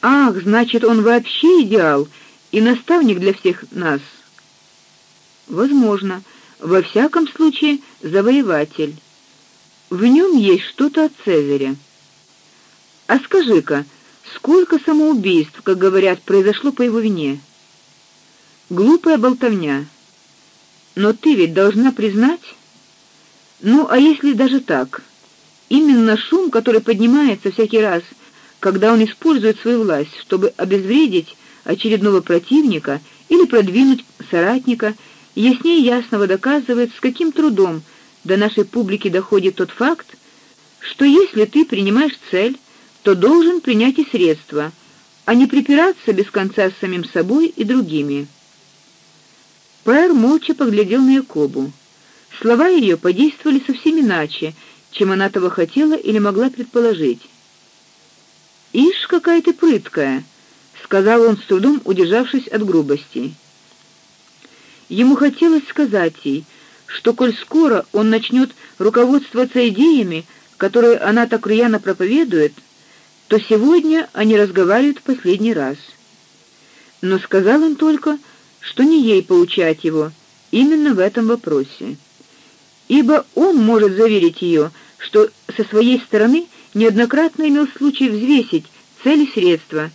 Ах, значит, он вообще идеал и наставник для всех нас. Возможно, во всяком случае, завоеватель. В нем есть что-то от Цезаря. А скажи-ка, сколько самоубийств, как говорят, произошло по его вине? Глупая болтовня. Но ты ведь должна признать, ну, а если даже так? Именно шум, который поднимается всякий раз, когда он использует свою власть, чтобы обезвредить очередного противника или продвинуть соратника, яснее ясного доказывает, с каким трудом до нашей публики доходит тот факт, что если ты принимаешь цель, то должен принять и средства, а не припираться без конца с самим собой и другими. Пэр молча поглядел на Якобу. Слова ее подействовали совсем иначе, чем она того хотела или могла предположить. "Ишь, какая ты прыткая", сказал он с трудом, удержавшись от грубости. Ему хотелось сказать ей, что коль скоро он начнет руководствоваться идеями, которые она так рьяно проповедует, то сегодня они разговаривают в последний раз. Но сказал он только, что не ей получать его именно в этом вопросе ибо он может заверить ее, что со своей стороны неоднократно имел случай взвесить цели и средства,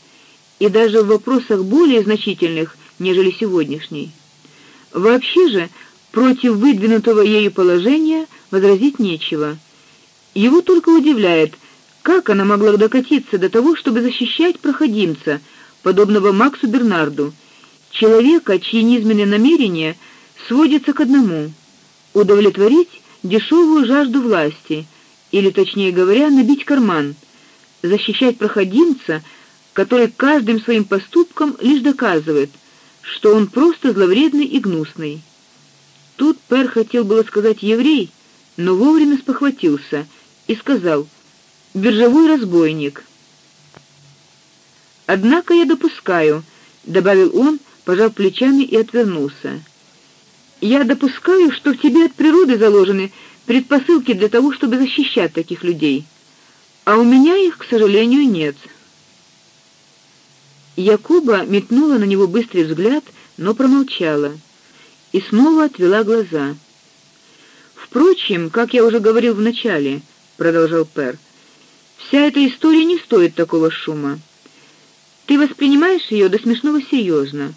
и даже в вопросах более значительных, нежели сегодняшний. Вообще же против выдвинутого ею положения возразить нечего. Его только удивляет, как она могла докатиться до того, чтобы защищать проходимца, подобного Максу Бернарду, человека, чьи низменные намерения сводятся к одному удовлетворить дешевую жажду власти, или точнее говоря, набить карман, защищать проходимца, который каждым своим поступком лишь доказывает, что он просто зловредный и гнусный. Тут Пер хотел было сказать еврей, но вовремя спохватился и сказал: биржевой разбойник. Однако я допускаю, добавил он, пожав плечами и отвернулся. Я допускаю, что в тебе от природы заложены предпосылки для того, чтобы защищать таких людей. А у меня их, к сожалению, нет. Якуба метнула на него быстрый взгляд, но промолчала и снова отвела глаза. Впрочем, как я уже говорил в начале, продолжал Пер. Вся эта история не стоит такого шума. Ты воспринимаешь ее до смешного серьезно.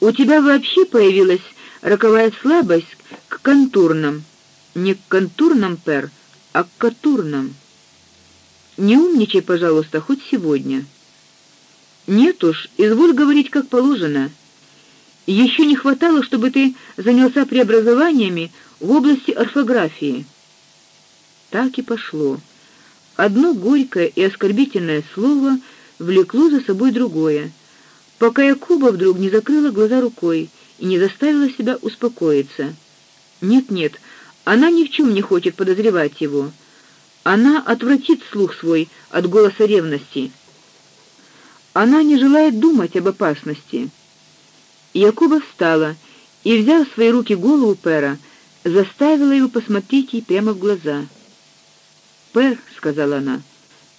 У тебя вообще появилась роковая слабость к контурным. Не к контурным, пер, а к катурным. Не умничай, пожалуйста, хоть сегодня. Нет уж, изволь говорить как положено. Еще не хватало, чтобы ты занялся преобразованиями в области орфографии. Так и пошло. Одно горькое и оскорбительное слово влекло за собой другое, пока Якуба вдруг не закрыла глаза рукой и не заставила себя успокоиться. Нет-нет, она ни в чем не хочет подозревать его. Она отвратит слух свой от голоса ревности. Она не желает думать об опасности. Якуба встала и, взяв в свои руки голову Пера, заставила его посмотреть ей прямо в глаза. "Пер", сказала она.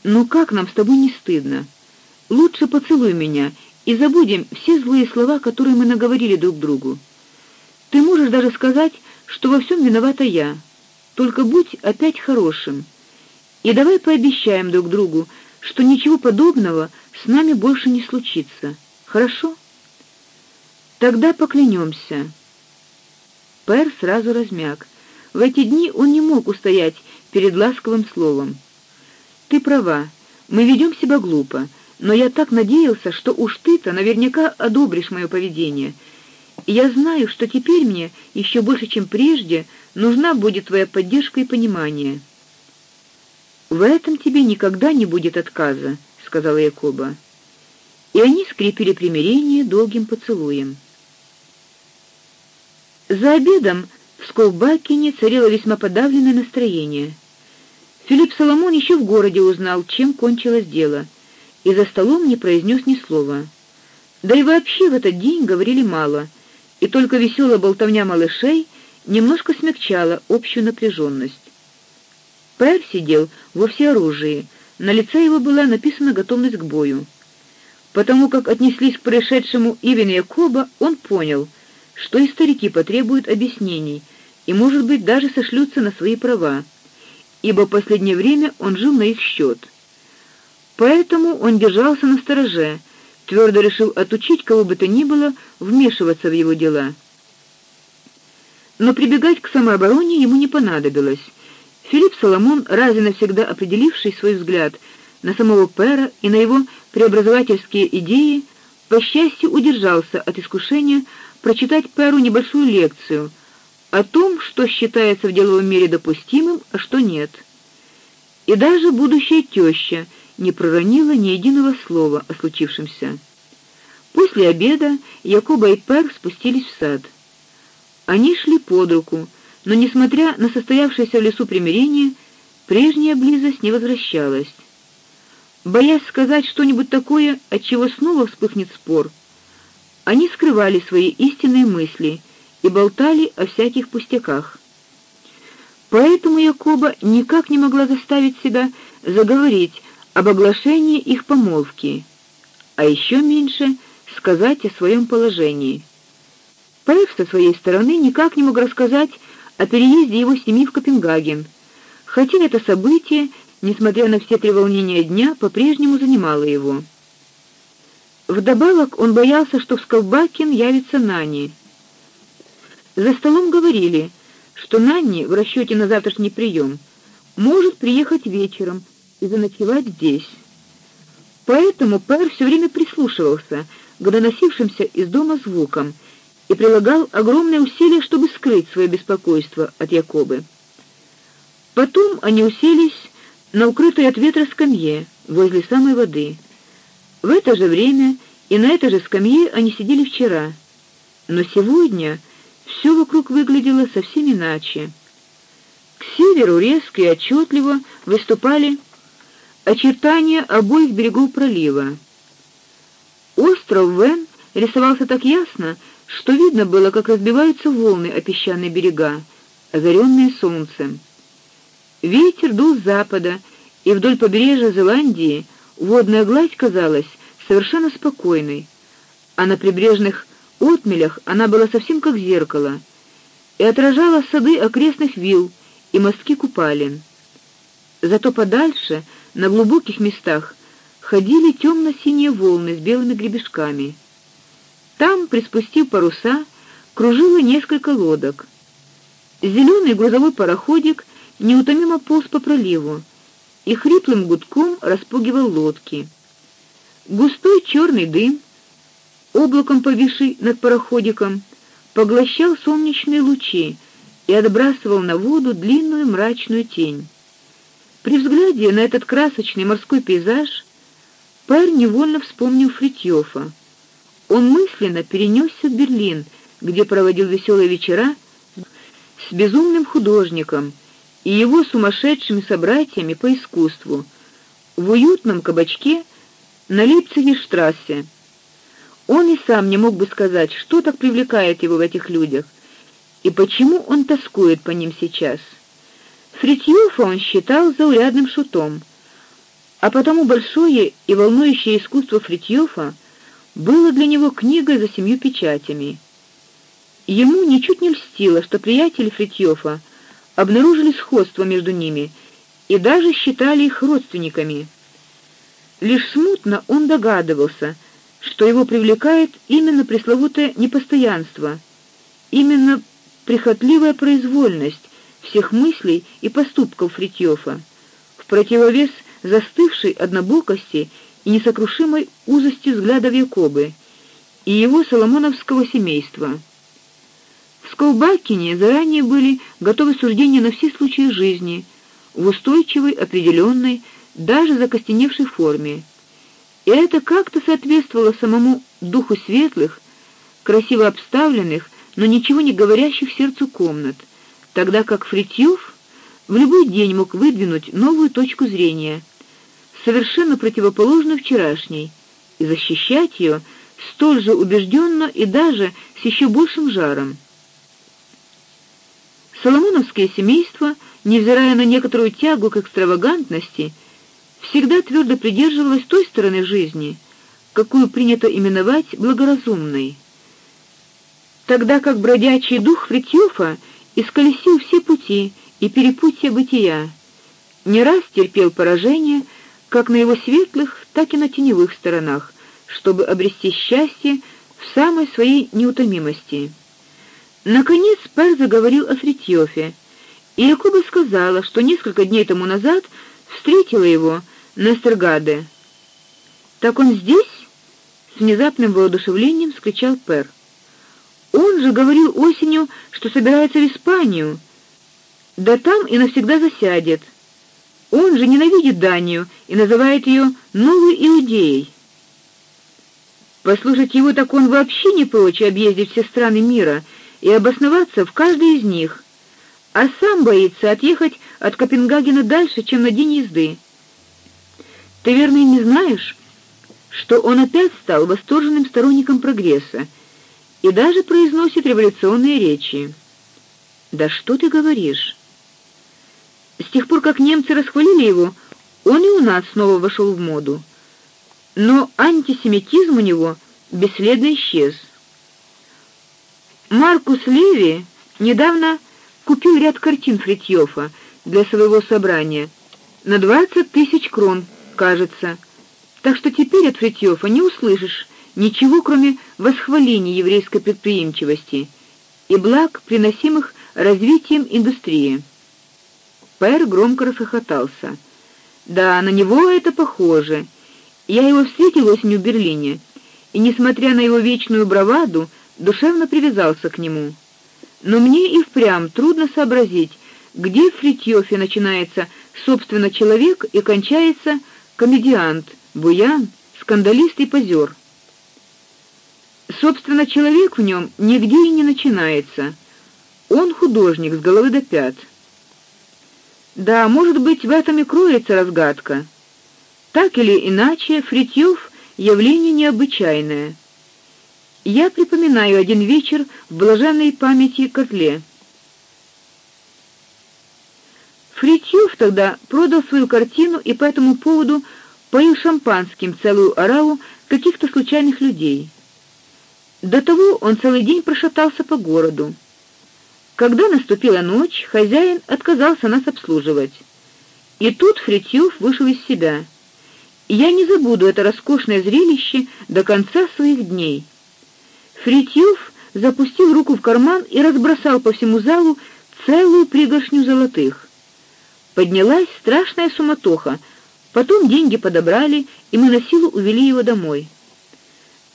"Ну как нам с тобой не стыдно? Лучше поцелуй меня и забудем все злые слова, которые мы наговорили друг другу. Ты можешь даже сказать, что во всем виновата я. Только будь опять хорошим. И давай пообещаем друг другу, что ничего подобного с нами больше не случится. Хорошо? Тогда поклянемся. Пер сразу размяк. В эти дни он не мог устоять перед ласковым словом. Ты права. Мы ведем себя глупо но я так надеялся, что уж ты-то наверняка одобришь мое поведение. Я знаю, что теперь мне еще больше, чем прежде, нужна будет твоя поддержка и понимание. В этом тебе никогда не будет отказа, сказала Якоба. И они скрепили примирение долгим поцелуем. За обедом в Сколбакине царило весьма подавленное настроение. Филипп Соломон еще в городе узнал, чем кончилось дело и за столом не произнес ни слова. Да и вообще в этот день говорили мало, и только веселая болтовня малышей немножко смягчала общую напряженность. Пэр сидел во всеоружии, На лице его была написана готовность к бою. Потому как отнеслись к происшедшему Ивен Якоба, он понял, что и старики потребуют объяснений и, может быть, даже сошлются на свои права, ибо последнее время он жил на их счет. Поэтому он держался на стороже, твердо решил отучить кого бы то ни было вмешиваться в его дела. Но прибегать к самообороне ему не понадобилось. Филипп Соломон, раз и навсегда определивший свой взгляд на самого Пера и на его преобразовательские идеи, по счастью, удержался от искушения прочитать Перу небольшую лекцию о том, что считается в деловом мире допустимым, а что нет. И даже будущая теща не проронила ни единого слова о случившемся. После обеда Якоба и Пер спустились в сад. Они шли под руку, но несмотря на состоявшееся в лесу примирение, прежняя близость не возвращалась. Боясь сказать что-нибудь такое, от чего снова вспыхнет спор, они скрывали свои истинные мысли и болтали о всяких пустяках. Поэтому Якоба никак не могла заставить себя заговорить об оглашении их помолвки, а еще меньше сказать о своем положении. Пэв со своей стороны никак не мог рассказать о переезде его семьи в Копенгаген, хотя это событие, несмотря на все треволнения дня, по-прежнему занимало его. Вдобавок он боялся, что в Скалбакен явится Нани. За столом говорили, что Нани в расчете на завтрашний прием может приехать вечером и заночевать здесь. Поэтому Пэр все время прислушивался к доносившимся из дома звукам и прилагал огромные усилия, чтобы скрыть свое беспокойство от Якобы. Потом они уселись на укрытой от ветра скамье возле самой воды. В это же время и на этой же скамье они сидели вчера. Но сегодня все вокруг выглядело совсем иначе. К северу резко и отчетливо выступали очертания обоих берегов пролива. Остров Вен рисовался так ясно, что видно было, как разбиваются волны о песчаные берега, озаренные солнцем. Ветер дул с запада, и вдоль побережья Зеландии водная гладь казалась совершенно спокойной, а на прибрежных отмелях она была совсем как зеркало и отражала сады окрестных вилл и мостки купалин. Зато подальше, на глубоких местах, ходили темно синие волны с белыми гребешками. Там, приспустив паруса, кружило несколько лодок. Зеленый грузовой пароходик неутомимо полз по проливу и хриплым гудком распугивал лодки. Густой черный дым, облаком повисший над пароходиком, поглощал солнечные лучи и отбрасывал на воду длинную мрачную тень. При взгляде на этот красочный морской пейзаж Пэр невольно вспомнил Фритьёфа. Он мысленно перенесся в Берлин, где проводил веселые вечера с безумным художником и его сумасшедшими собратьями по искусству в уютном кабачке на Лейпцигштрассе. Он и сам не мог бы сказать, что так привлекает его в этих людях и почему он тоскует по ним сейчас. Фритьёфа он считал заурядным шутом, а потому большое и волнующее искусство Фритьёфа было для него книгой за семью печатями. Ему ничуть не льстило, что приятели Фритьёфа обнаружили сходство между ними и даже считали их родственниками. Лишь смутно он догадывался, что его привлекает именно пресловутое непостоянство, именно прихотливая произвольность всех мыслей и поступков Фритьёфа, в противовес застывшей однобокости и несокрушимой узости взглядов Якобы и его соломоновского семейства. В Сколбакине заранее были готовы суждения на все случаи жизни в устойчивой, определенной, даже закостеневшей форме. И это как-то соответствовало самому духу светлых, красиво обставленных, но ничего не говорящих сердцу комнат, тогда как Фритьёв в любой день мог выдвинуть новую точку зрения – совершенно противоположную вчерашней, и защищать ее столь же убежденно и даже с еще большим жаром. Соломоновское семейство, невзирая на некоторую тягу к экстравагантности, всегда твердо придерживалась той стороны жизни, какую принято именовать благоразумной. Тогда как бродячий дух Фритьёфа исколесил все пути и перепутья бытия, не раз терпел поражение, как на его светлых, так и на теневых сторонах, чтобы обрести счастье в самой своей неутомимости. Наконец Пер заговорил о Фритьёфе, и Якуба сказала, что несколько дней тому назад встретила его на Стергаде. Так он здесь? с внезапным воодушевлением вскричал Пер. Же говорил осенью, что собирается в Испанию. Да там и навсегда засядет. Он же ненавидит Данию и называет ее новой Иудеей. Послушать его так он вообще не прочь объездить все страны мира и обосноваться в каждой из них, а сам боится отъехать от Копенгагена дальше, чем на день езды. Ты верно не знаешь, что он опять стал восторженным сторонником прогресса и даже произносит революционные речи. Да что ты говоришь? С тех пор, как немцы расхвалили его, он и у нас снова вошел в моду. Но антисемитизм у него бесследно исчез. Маркус Леви недавно купил ряд картин Фритьёфа для своего собрания на двадцать тысяч крон, кажется. Так что теперь от Фритьёфа не услышишь ничего, кроме восхваления еврейской предприимчивости и благ, приносимых развитием индустрии. Пэр громко расхохотался. Да, на него это похоже. Я его встретил осенью в Берлине, и несмотря на его вечную браваду, душевно привязался к нему. Но мне и впрямь трудно сообразить, где в Фритьёфе начинается собственно человек и кончается комедиант, буян, скандалист и позер. Собственно, человек в нем нигде и не начинается. Он художник с головы до пят. Да, может быть, в этом и кроется разгадка. Так или иначе, Фритьёв явление необычайное. Я припоминаю один вечер в блаженной памяти Котле. Фритьёв тогда продал свою картину и по этому поводу поил шампанским целую ораву каких-то случайных людей. До того он целый день прошатался по городу. Когда наступила ночь, хозяин отказался нас обслуживать. И тут Фритьёв вышел из себя. Я не забуду это роскошное зрелище до конца своих дней. Фритьёв запустил руку в карман и разбросал по всему залу целую пригоршню золотых. Поднялась страшная суматоха. Потом деньги подобрали, и мы на силу увели его домой.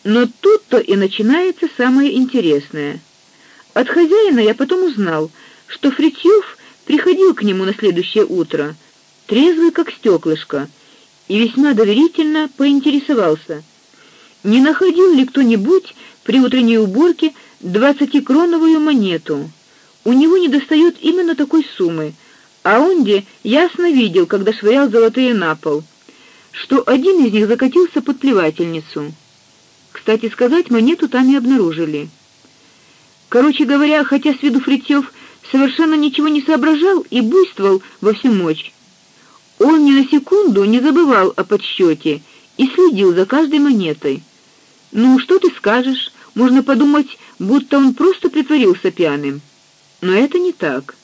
Но тут-то и начинается самое интересное. От хозяина я потом узнал, что Фритьёв приходил к нему на следующее утро, трезвый как стеклышко, и весьма доверительно поинтересовался: не находил ли кто-нибудь при утренней уборке двадцатикроновую монету? У него недостает именно такой суммы, а он где ясно видел, когда швырял золотые на пол, что один из них закатился под плевательницу. Кстати сказать, монету там и обнаружили. Короче говоря, хотя с виду Фритьёв совершенно ничего не соображал и буйствовал во всю мощь, он ни на секунду не забывал о подсчёте и следил за каждой монетой. Ну, что ты скажешь? Можно подумать, будто он просто притворился пьяным. Но это не так.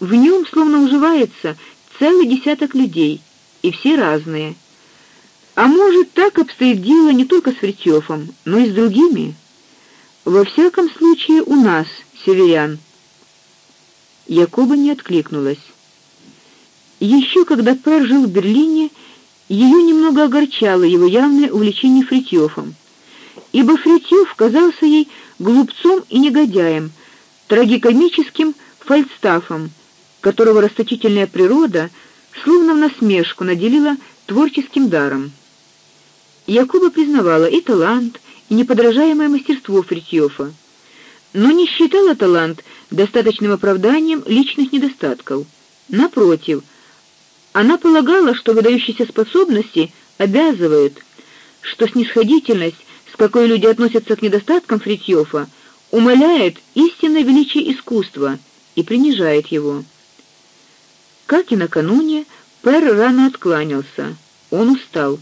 В нем словно уживается целый десяток людей, и все разные. А может, так обстоит дело не только с Фритьёфом, но и с другими. Во всяком случае, у нас, северян. Якоба не откликнулась. Еще когда Пэр жил в Берлине, ее немного огорчало его явное увлечение Фритьёфом. Ибо Фритьёв казался ей глупцом и негодяем, трагикомическим фальстафом, которого расточительная природа словно в насмешку наделила творческим даром. Якуба признавала и талант, и неподражаемое мастерство Фритьёфа, но не считала талант достаточным оправданием личных недостатков. Напротив, она полагала, что выдающиеся способности обязывают, что снисходительность, с какой люди относятся к недостаткам Фритьёфа, умаляет истинное величие искусства и принижает его. Как и накануне, Пер рано откланялся. Он устал.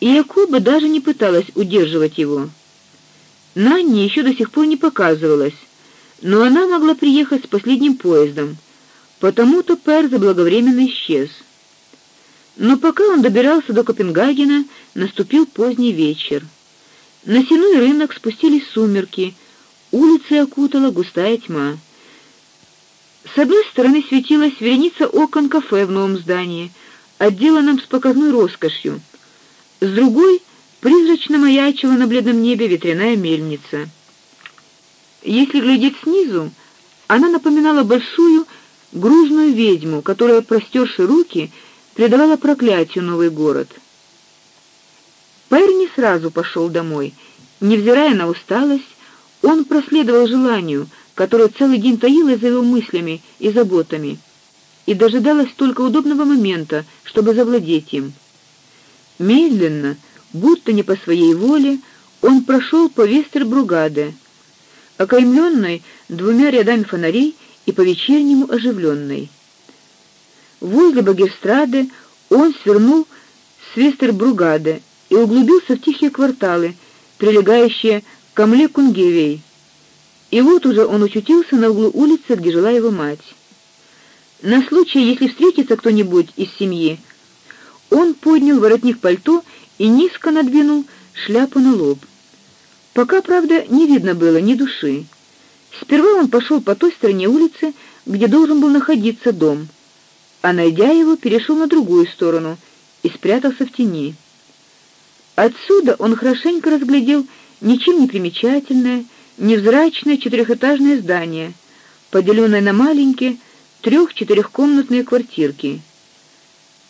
И Якуба даже не пыталась удерживать его. Нанни еще до сих пор не показывалась, но она могла приехать с последним поездом. Потому-то Пер заблаговременно исчез. Но пока он добирался до Копенгагена, наступил поздний вечер. На сеной рынок спустились сумерки, улицы окутала густая тьма. С одной стороны светилась вереница окон кафе в новом здании, отделанном с показной роскошью. С другой призрачно маячила на бледном небе ветряная мельница. Если глядеть снизу, она напоминала большую грузную ведьму, которая, простерши руки, предавала проклятию новый город. Пэр не сразу пошел домой. Невзирая на усталость, он проследовал желанию, которое целый день таилось за его мыслями и заботами, и дожидалось только удобного момента, чтобы завладеть им. Медленно, будто не по своей воле, он прошел по Вестербругаде, окаймленной двумя рядами фонарей и по-вечернему оживленной. Возле Багерстрады он свернул с Вестербругаде и углубился в тихие кварталы, прилегающие к Амле-Кунгевей. И вот уже он очутился на углу улицы, где жила его мать. На случай, если встретится кто-нибудь из семьи, он поднял воротник пальто и низко надвинул шляпу на лоб. Пока, правда, не видно было ни души. Сперва он пошел по той стороне улицы, где должен был находиться дом а найдя его, перешел на другую сторону и спрятался в тени. Отсюда он хорошенько разглядел ничем не примечательное, невзрачное четырехэтажное здание, поделенное на маленькие трех-четырехкомнатные квартирки.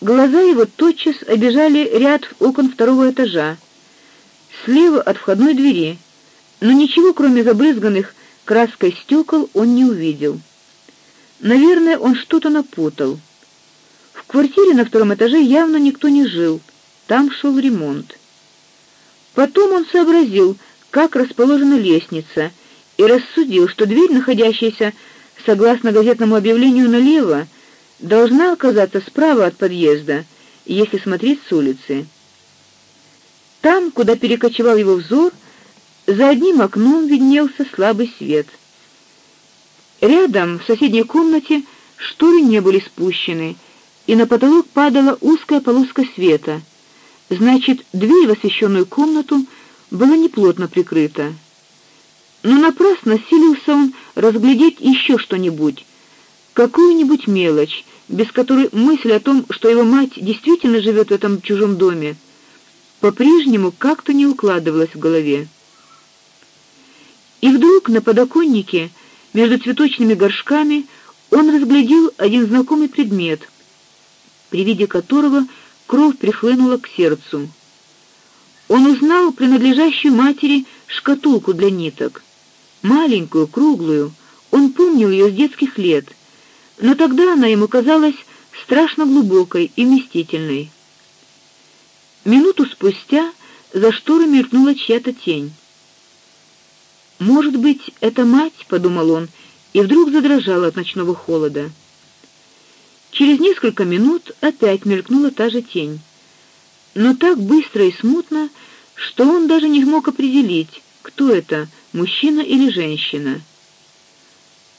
Глаза его тотчас обежали ряд окон второго этажа, слева от входной двери, но ничего, кроме забрызганных краской стекол, он не увидел. Наверное, он что-то напутал. В квартире на втором этаже явно никто не жил. Там шел ремонт. Потом он сообразил, как расположена лестница, и рассудил, что дверь, находящаяся согласно газетному объявлению налево, должна оказаться справа от подъезда, если смотреть с улицы. Там, куда перекочевал его взор, за одним окном виднелся слабый свет. Рядом, в соседней комнате, шторы не были спущены, и на потолок падала узкая полоска света. Значит, дверь в освещенную комнату была неплотно прикрыта. Но напрасно силился он разглядеть еще что-нибудь, какую-нибудь мелочь, без которой мысль о том, что его мать действительно живет в этом чужом доме, по-прежнему как-то не укладывалась в голове. И вдруг на подоконнике между цветочными горшками он разглядел один знакомый предмет — при виде которого кровь прихлынула к сердцу. Он узнал принадлежащую матери шкатулку для ниток, маленькую, круглую. Он помнил ее с детских лет, но тогда она ему казалась страшно глубокой и вместительной. Минуту спустя за шторами мелькнула чья-то тень. Может быть, это мать, подумал он, и вдруг задрожал от ночного холода. Через несколько минут опять мелькнула та же тень. Но так быстро и смутно, что он даже не мог определить, кто это, мужчина или женщина.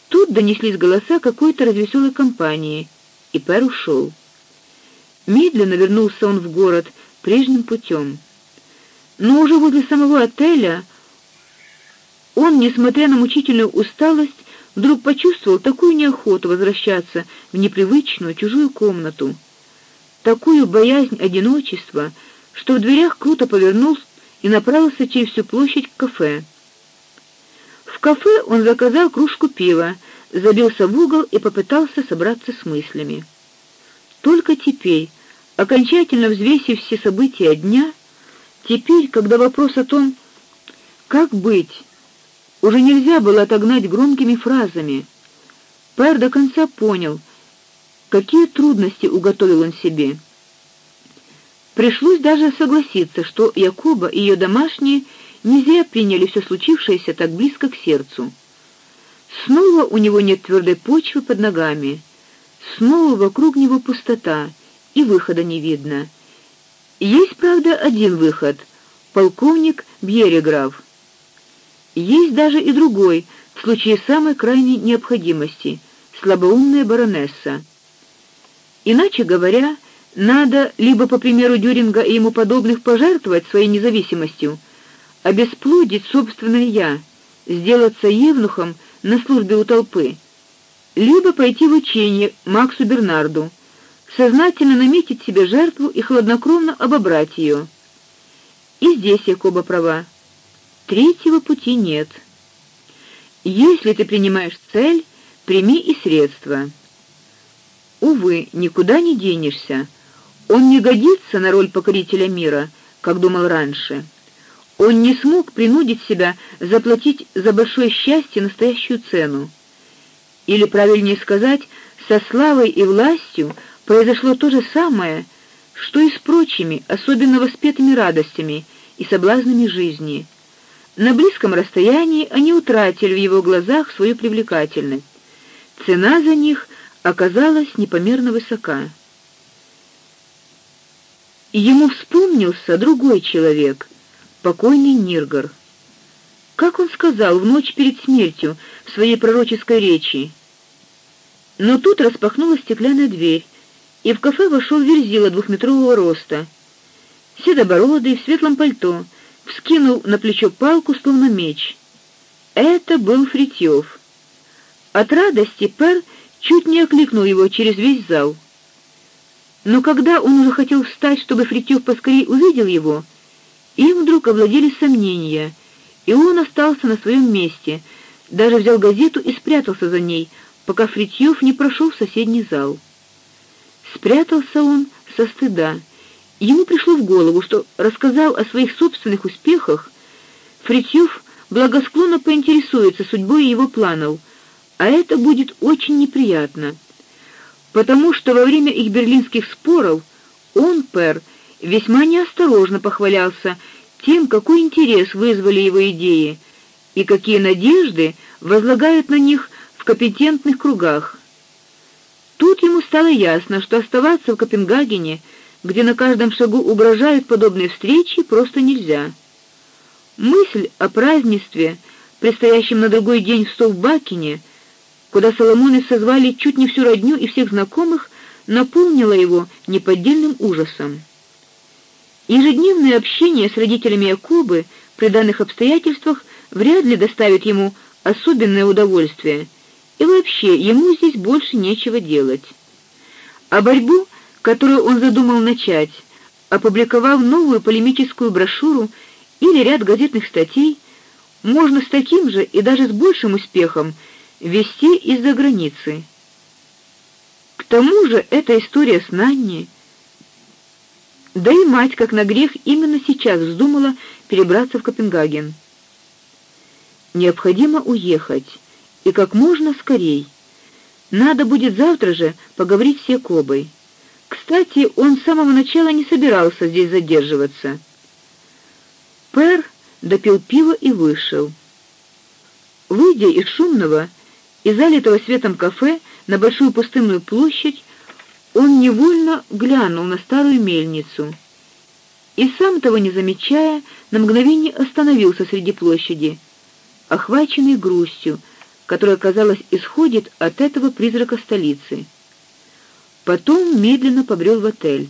Тут донеслись голоса какой-то развеселой компании, и Пер ушел. Медленно вернулся он в город прежним путем. Но уже возле самого отеля он, несмотря на мучительную усталость, вдруг почувствовал такую неохоту возвращаться в непривычную чужую комнату, такую боязнь одиночества, что в дверях круто повернулся и направился через всю площадь к кафе. В кафе он заказал кружку пива, забился в угол и попытался собраться с мыслями. Только теперь, окончательно взвесив все события дня, теперь, когда вопрос о том, как быть, уже нельзя было отогнать громкими фразами. Пэр до конца понял, какие трудности уготовил он себе. Пришлось даже согласиться, что Якоба и ее домашние не зря приняли все случившееся так близко к сердцу. Снова у него нет твердой почвы под ногами. Снова вокруг него пустота, и выхода не видно. Есть, правда, один выход полковник Бьереграв. Есть даже и другой, в случае самой крайней необходимости слабоумная баронесса. Иначе говоря, надо либо по примеру Дюринга и ему подобных пожертвовать своей независимостью, обесплодить собственное я, сделаться евнухом на службе у толпы, либо пойти в учение Максу Бернарду, сознательно наметить себе жертву и хладнокровно обобрать ее. И здесь Якоба права. Третьего пути нет. Если ты принимаешь цель, прими и средства. Увы, никуда не денешься. Он не годится на роль покорителя мира, как думал раньше. Он не смог принудить себя заплатить за большое счастье настоящую цену. Или правильнее сказать, со славой и властью произошло то же самое, что и с прочими, особенно воспетыми радостями и соблазнами жизни. На близком расстоянии они утратили в его глазах свою привлекательность. Цена за них оказалась непомерно высока. Ему вспомнился другой человек, покойный Ниргар. Как он сказал в ночь перед смертью в своей пророческой речи: "Но тут распахнулась стеклянная дверь, и в кафе вошел Верзила двухметрового роста, седобородый в светлом пальто, вскинул на плечо палку словно меч. Это был Фритьёв. От радости Пер чуть не окликнул его через весь зал. Но когда он уже хотел встать, чтобы Фритьёв поскорее увидел его, им вдруг овладели сомнения, и он остался на своем месте, даже взял газету и спрятался за ней, пока Фритьёв не прошел в соседний зал. Спрятался он со стыда. Ему пришло в голову, что рассказал о своих собственных успехах, Фритьёв благосклонно поинтересуется судьбой его планов, а это будет очень неприятно, потому что во время их берлинских споров он, Пер, весьма неосторожно похвалялся тем, какой интерес вызвали его идеи и какие надежды возлагают на них в компетентных кругах. Тут ему стало ясно, что оставаться в Копенгагене, где на каждом шагу угрожают подобные встречи, просто нельзя. Мысль о празднестве, предстоящем на другой день в Столбакине, куда Соломоны созвали чуть не всю родню и всех знакомых, наполнила его неподдельным ужасом. Ежедневное общение с родителями Якубы при данных обстоятельствах вряд ли доставит ему особенное удовольствие, и вообще ему здесь больше нечего делать. А борьбу, которую он задумал начать, опубликовав новую полемическую брошюру или ряд газетных статей, можно с таким же и даже с большим успехом вести из-за границы. К тому же эта история с Нанни да и мать, как на грех, именно сейчас вздумала перебраться в Копенгаген. Необходимо уехать, и как можно скорей. Надо будет завтра же поговорить с Якобой. Кстати, он с самого начала не собирался здесь задерживаться. Пер допил пиво и вышел. Выйдя из шумного и залитого светом кафе на большую пустынную площадь, он невольно глянул на старую мельницу и сам того не замечая, на мгновение остановился среди площади, охваченный грустью, которая, казалось, исходит от этого призрака столицы. Потом медленно побрел в отель.